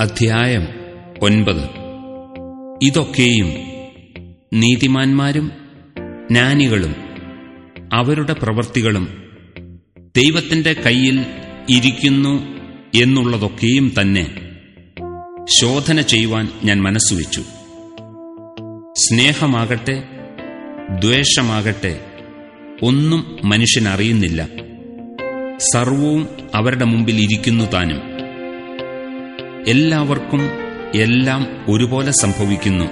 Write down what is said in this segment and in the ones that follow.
അധ്യായം ഒൻപത്. ഇതൊക്കെയും നീതിമാന്മാരും ജ്ഞാനികളും അവരുടെ പ്രവൃത്തികളും ദൈവത്തിന്റെ കയ്യിൽ ഇരിക്കുന്നു എന്നുള്ളതൊക്കെയും തന്നെ ശോധന ചെയ്യുവാൻ ഞാൻ മനസ്സുവെച്ചു. സ്നേഹമാകട്ടെ ദ്വേഷമാകട്ടെ ഒന്നും മനുഷ്യനറിയുന്നില്ല. സർവവും അവരുടെ മുമ്പിൽ ഇരിക്കുന്നു താനും. എല്ലാവർക്കും എല്ലാം ഒരുപോലെ സംഭവിക്കുന്നു.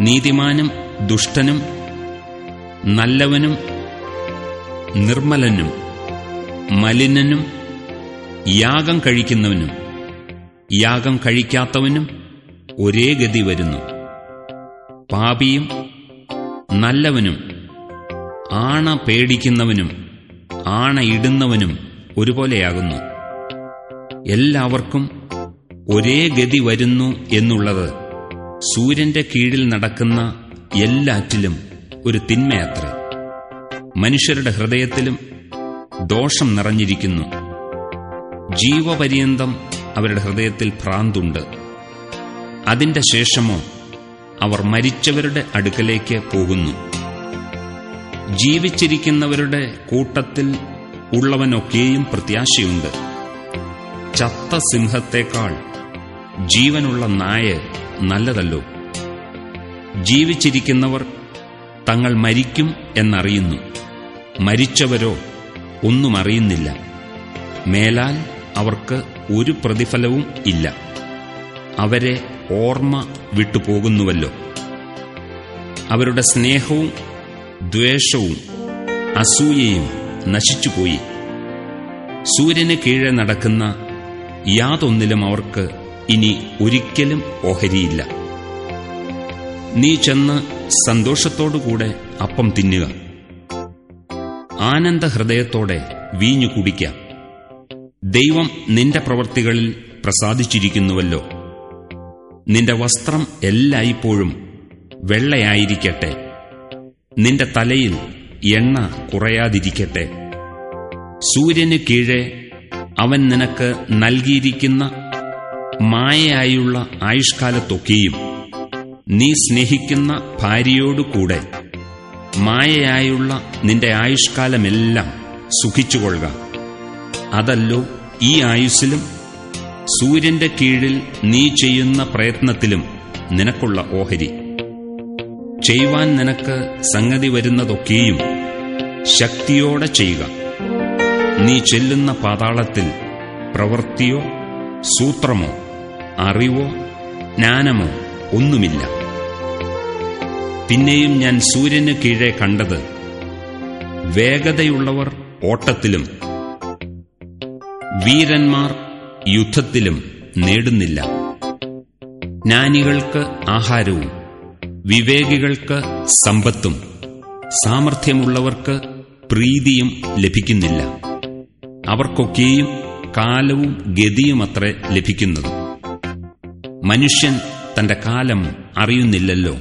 നീതിമാനും ദുഷ്ടനും നല്ലവനും നിർമ്മലനും മലിനനും യാഗം കഴിക്കുന്നവനും യാഗം കഴിക്കാത്തവനും ഒരേ ഗതി വരുന്നു. പാപിയും നല്ലവനും ആണ പേടിക്കുന്നവനും ആണ ഇടുന്നവനും ഒരുപോലെയാകുന്നു. എല്ലാവർക്കും ഒരേ ഗതി വരുന്നു എന്നുള്ളത് സൂര്യന്റെ കീഴിൽ നടക്കുന്ന എല്ലാറ്റിലും ഒരു തിന്മയത്രേ. മനുഷ്യരുടെ ഹൃദയത്തിലും ദോഷം നിറഞ്ഞിരിക്കുന്നു. ജീവപര്യന്തം അവരുടെ ഹൃദയത്തിൽ ഭ്രാന്തുണ്ട്. അതിന്റെ ശേഷമോ അവർ മരിച്ചവരുടെ അടുക്കലേക്ക് പോകുന്നു. ജീവിച്ചിരിക്കുന്നവരുടെ കൂട്ടത്തിൽ ഉള്ളവനൊക്കെയും പ്രത്യാശയുണ്ട്. ചത്ത സിംഹത്തേക്കാൾ ജീവനുള്ള നായ നല്ലതല്ലോ. ജീവിച്ചിരിക്കുന്നവർ തങ്ങൾ മരിക്കും എന്നറിയുന്നു. മരിച്ചവരോ ഒന്നും അറിയുന്നില്ല. മേലാൽ അവർക്ക് ഒരു പ്രതിഫലവും ഇല്ല. അവരെ ഓർമ്മ വിട്ടുപോകുന്നുവല്ലോ. അവരുടെ സ്നേഹവും ദ്വേഷവും അസൂയയും നശിച്ചുപോയി. സൂര്യന് കീഴെ നടക്കുന്ന യാതൊന്നിലും അവർക്ക് ഇനി ഒരിക്കലും ഓഹരിയില്ല. നീ ചെന്ന് സന്തോഷത്തോടുകൂടെ അപ്പം തിന്നുക. ആനന്ദ ഹൃദയത്തോടെ വീഞ്ഞു കുടിക്കാം. ദൈവം നിന്റെ പ്രവൃത്തികളിൽ പ്രസാദിച്ചിരിക്കുന്നുവല്ലോ. നിന്റെ വസ്ത്രം എല്ലായ്പ്പോഴും വെള്ളയായിരിക്കട്ടെ. നിന്റെ തലയിൽ എണ്ണ കുറയാതിരിക്കട്ടെ. സൂര്യന് കീഴെ അവൻ നിനക്ക് നൽകിയിരിക്കുന്ന മായയായുള്ള ആയുഷ്കാലത്തൊക്കെയും നീ സ്നേഹിക്കുന്ന ഭാര്യയോടുകൂടെ മായയായുള്ള നിന്റെ ആയുഷ്കാലമെല്ലാം സുഖിച്ചുകൊള്ളുക. അതല്ലോ ഈ ആയുസ്സിലും സൂര്യന്റെ കീഴിൽ നീ ചെയ്യുന്ന പ്രയത്നത്തിലും നിനക്കുള്ള ഓഹരി. ചെയ്യുവാൻ നിനക്ക് സംഗതി വരുന്നതൊക്കെയും ശക്തിയോടെ ചെയ്യുക. നീ ചെല്ലുന്ന പാതാളത്തിൽ പ്രവൃത്തിയോ സൂത്രമോ അറിവോ ജ്ഞാനമോ ഒന്നുമില്ല. പിന്നെയും ഞാൻ സൂര്യന് കീഴെ കണ്ടത് വേഗതയുള്ളവർ ഓട്ടത്തിലും വീരന്മാർ യുദ്ധത്തിലും നേടുന്നില്ല. ജ്ഞാനികൾക്ക് ആഹാരവും വിവേകികൾക്ക് സമ്പത്തും സാമർഥ്യമുള്ളവർക്ക് പ്രീതിയും ലഭിക്കുന്നില്ല. അവർക്കൊക്കെയും കാലവും ഗതിയുമത്രേ ലഭിക്കുന്നത്. മനുഷ്യൻ തന്റെ കാലം അറിയുന്നില്ലല്ലോ.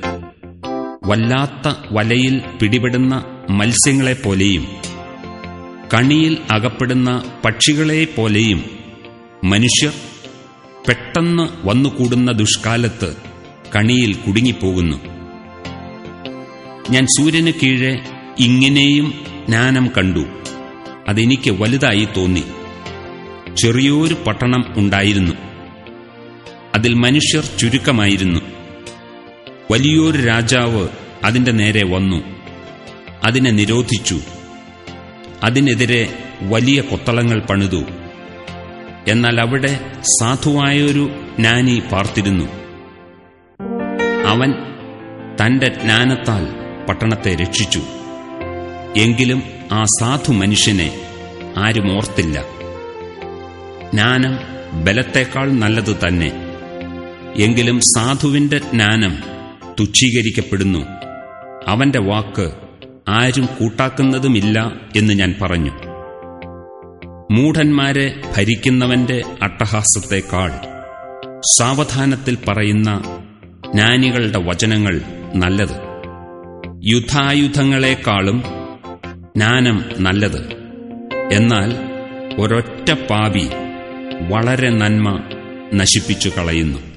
വല്ലാത്ത വലയിൽ പിടിപെടുന്ന മത്സ്യങ്ങളെപ്പോലെയും കണിയിൽ അകപ്പെടുന്ന പക്ഷികളെപ്പോലെയും മനുഷ്യർ പെട്ടെന്ന് വന്നുകൂടുന്ന ദുഷ്കാലത്ത് കണിയിൽ കുടുങ്ങിപ്പോകുന്നു. ഞാൻ സൂര്യന് കീഴെ ഇങ്ങനെയും ജ്ഞാനം കണ്ടു. അതെനിക്ക് വലുതായി തോന്നി. ചെറിയൊരു പട്ടണം ഉണ്ടായിരുന്നു. അതിൽ മനുഷ്യർ ചുരുക്കമായിരുന്നു. വലിയൊരു രാജാവ് അതിന്റെ നേരെ വന്നു. അതിനെ നിരോധിച്ചു. അതിനെതിരെ വലിയ കൊത്തളങ്ങൾ പണിതു. എന്നാൽ അവിടെ സാധുവായൊരു ജ്ഞാനി പാർത്തിരുന്നു. അവൻ തന്റെ ജ്ഞാനത്താൽ പട്ടണത്തെ രക്ഷിച്ചു. എങ്കിലും ആ സാധു മനുഷ്യനെ ആരും ഓർത്തില്ല. ജ്ഞാനം ബലത്തേക്കാൾ നല്ലത് തന്നെ. എങ്കിലും സാധുവിന്റെ ജ്ഞാനം തുച്ഛീകരിക്കപ്പെടുന്നു. അവന്റെ വാക്ക് ആരും കൂട്ടാക്കുന്നതുമില്ല എന്ന് ഞാൻ പറഞ്ഞു. മൂഢന്മാരെ ഭരിക്കുന്നവന്റെ അട്ടഹാസത്തെക്കാൾ സാവധാനത്തിൽ പറയുന്ന ജ്ഞാനികളുടെ വചനങ്ങൾ നല്ലത്. യുദ്ധായുധങ്ങളെക്കാളും ജ്ഞാനം നല്ലത്. എന്നാൽ ഒരൊറ്റ പാപി വളരെ നന്മ നശിപ്പിച്ചു കളയുന്നു.